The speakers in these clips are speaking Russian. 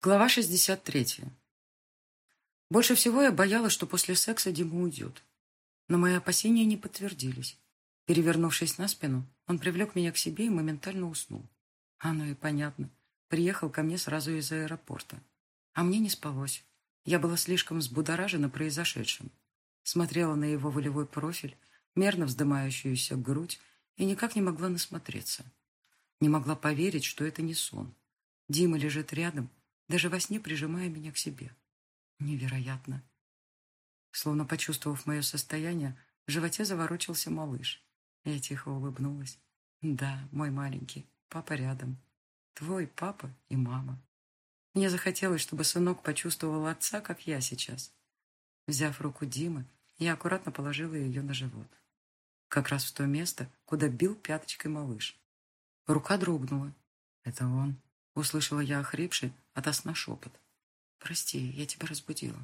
Глава 63. Больше всего я боялась, что после секса Дима уйдет. Но мои опасения не подтвердились. Перевернувшись на спину, он привлек меня к себе и моментально уснул. Оно и понятно. Приехал ко мне сразу из аэропорта. А мне не спалось. Я была слишком взбудоражена произошедшим. Смотрела на его волевой профиль, мерно вздымающуюся грудь, и никак не могла насмотреться. Не могла поверить, что это не сон. Дима лежит рядом, даже во сне прижимая меня к себе. Невероятно. Словно почувствовав мое состояние, в животе заворочился малыш. Я тихо улыбнулась. Да, мой маленький, папа рядом. Твой папа и мама. Мне захотелось, чтобы сынок почувствовал отца, как я сейчас. Взяв руку Димы, я аккуратно положила ее на живот. Как раз в то место, куда бил пяточкой малыш. Рука дрогнула. Это он. Услышала я охрипший ото сна шепот. «Прости, я тебя разбудила».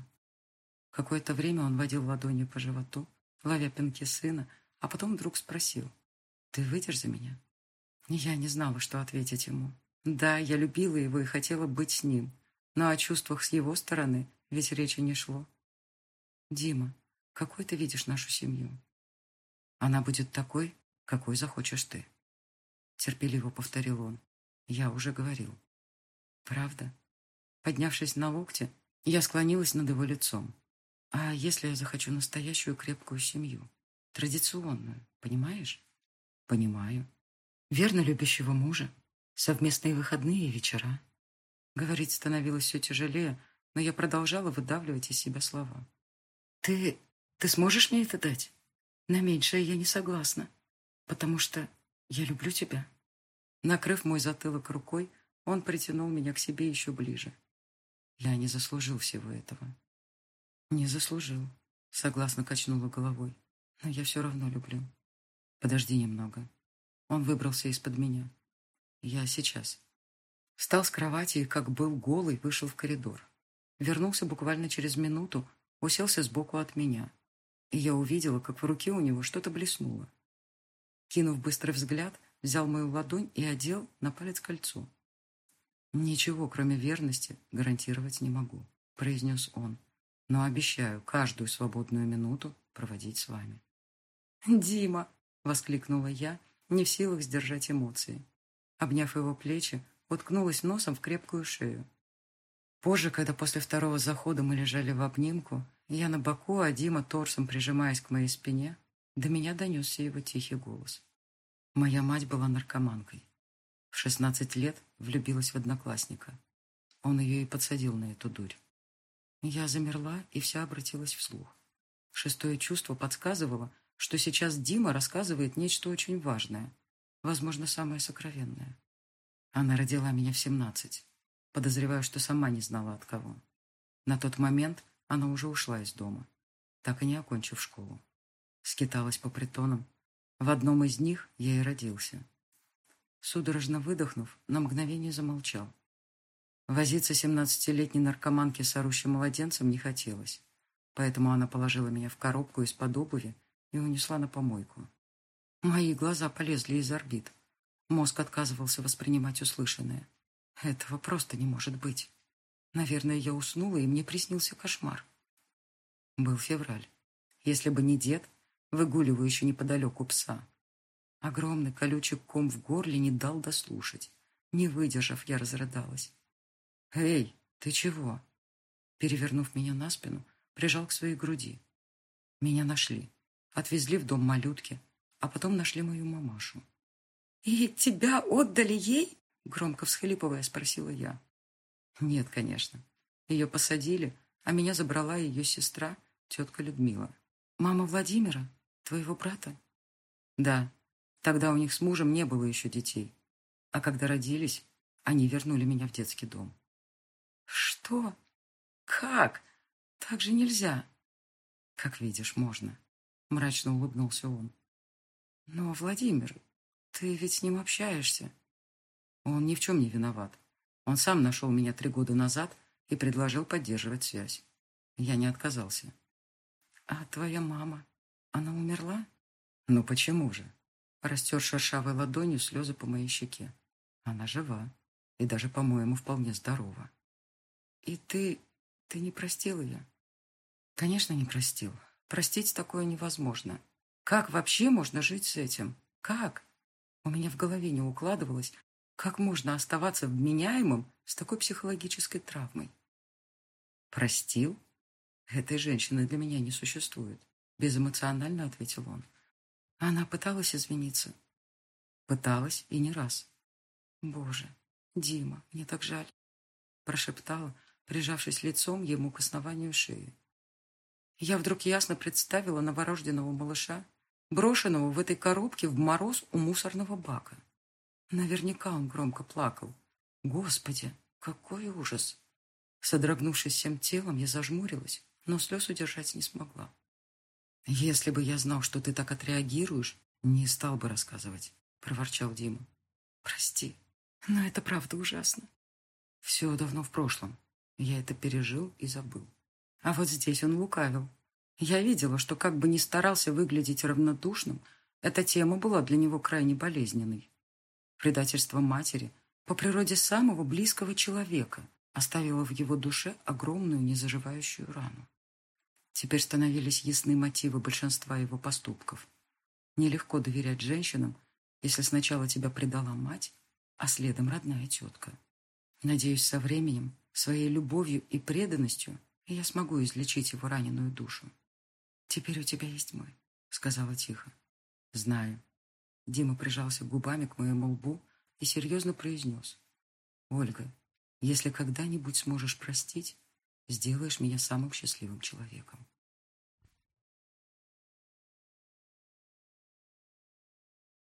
Какое-то время он водил ладонью по животу, ловя пинки сына, а потом вдруг спросил. «Ты выйдешь за меня?» Я не знала, что ответить ему. Да, я любила его и хотела быть с ним, но о чувствах с его стороны ведь речи не шло. «Дима, какой ты видишь нашу семью?» «Она будет такой, какой захочешь ты», — терпеливо повторил он. «Я уже говорил». Правда? Поднявшись на локте, я склонилась над его лицом. А если я захочу настоящую крепкую семью? Традиционную, понимаешь? Понимаю. Верно любящего мужа. Совместные выходные и вечера. Говорить становилось все тяжелее, но я продолжала выдавливать из себя слова. Ты... ты сможешь мне это дать? На меньшее я не согласна, потому что я люблю тебя. Накрыв мой затылок рукой, он притянул меня к себе еще ближе. Я не заслужил всего этого. Не заслужил, согласно качнула головой. Но я все равно люблю. Подожди немного. Он выбрался из-под меня. Я сейчас. Встал с кровати и, как был голый, вышел в коридор. Вернулся буквально через минуту, уселся сбоку от меня. И я увидела, как в руке у него что-то блеснуло. Кинув быстрый взгляд, взял мою ладонь и одел на палец кольцо. «Ничего, кроме верности, гарантировать не могу», — произнес он. «Но обещаю каждую свободную минуту проводить с вами». «Дима!» — воскликнула я, не в силах сдержать эмоции. Обняв его плечи, уткнулась носом в крепкую шею. Позже, когда после второго захода мы лежали в обнимку, я на боку, а Дима торсом прижимаясь к моей спине, до меня донесся его тихий голос. Моя мать была наркоманкой. В шестнадцать лет влюбилась в одноклассника. Он ее и подсадил на эту дурь. Я замерла и вся обратилась вслух. Шестое чувство подсказывало, что сейчас Дима рассказывает нечто очень важное, возможно, самое сокровенное. Она родила меня в семнадцать. Подозреваю, что сама не знала от кого. На тот момент она уже ушла из дома, так и не окончив школу. Скиталась по притонам. В одном из них я и родился. Судорожно выдохнув, на мгновение замолчал. Возиться семнадцатилетней наркоманке с орущим младенцем не хотелось, поэтому она положила меня в коробку из-под обуви и унесла на помойку. Мои глаза полезли из орбит. Мозг отказывался воспринимать услышанное. Этого просто не может быть. Наверное, я уснула, и мне приснился кошмар. Был февраль. Если бы не дед, выгуливающий неподалеку пса, Огромный колючий ком в горле не дал дослушать. Не выдержав, я разрыдалась. «Эй, ты чего?» Перевернув меня на спину, прижал к своей груди. Меня нашли. Отвезли в дом малютки, а потом нашли мою мамашу. «И тебя отдали ей?» Громко всхлипывая, спросила я. «Нет, конечно. Ее посадили, а меня забрала ее сестра, тетка Людмила. Мама Владимира? Твоего брата?» «Да, Тогда у них с мужем не было еще детей. А когда родились, они вернули меня в детский дом. Что? Как? Так же нельзя. Как видишь, можно. Мрачно улыбнулся он. Но, Владимир, ты ведь с ним общаешься. Он ни в чем не виноват. Он сам нашел меня три года назад и предложил поддерживать связь. Я не отказался. А твоя мама, она умерла? Ну почему же? растер шершавой ладонью слезы по моей щеке. Она жива и даже, по-моему, вполне здорова. И ты... ты не простил ее? Конечно, не простил. Простить такое невозможно. Как вообще можно жить с этим? Как? У меня в голове не укладывалось, как можно оставаться вменяемым с такой психологической травмой. Простил? Этой женщины для меня не существует. Безэмоционально ответил он. Она пыталась извиниться. Пыталась и не раз. Боже, Дима, мне так жаль. Прошептала, прижавшись лицом ему к основанию шеи. Я вдруг ясно представила новорожденного малыша, брошенного в этой коробке в мороз у мусорного бака. Наверняка он громко плакал. Господи, какой ужас! Содрогнувшись всем телом, я зажмурилась, но слез удержать не смогла. «Если бы я знал, что ты так отреагируешь, не стал бы рассказывать», — проворчал Дима. «Прости, но это правда ужасно. Все давно в прошлом. Я это пережил и забыл. А вот здесь он лукавил. Я видела, что как бы ни старался выглядеть равнодушным, эта тема была для него крайне болезненной. Предательство матери по природе самого близкого человека оставило в его душе огромную незаживающую рану. Теперь становились ясны мотивы большинства его поступков. Нелегко доверять женщинам, если сначала тебя предала мать, а следом родная тетка. Надеюсь, со временем, своей любовью и преданностью я смогу излечить его раненую душу. «Теперь у тебя есть мой», — сказала тихо. «Знаю». Дима прижался губами к моему лбу и серьезно произнес. «Ольга, если когда-нибудь сможешь простить, сделаешь меня самым счастливым человеком».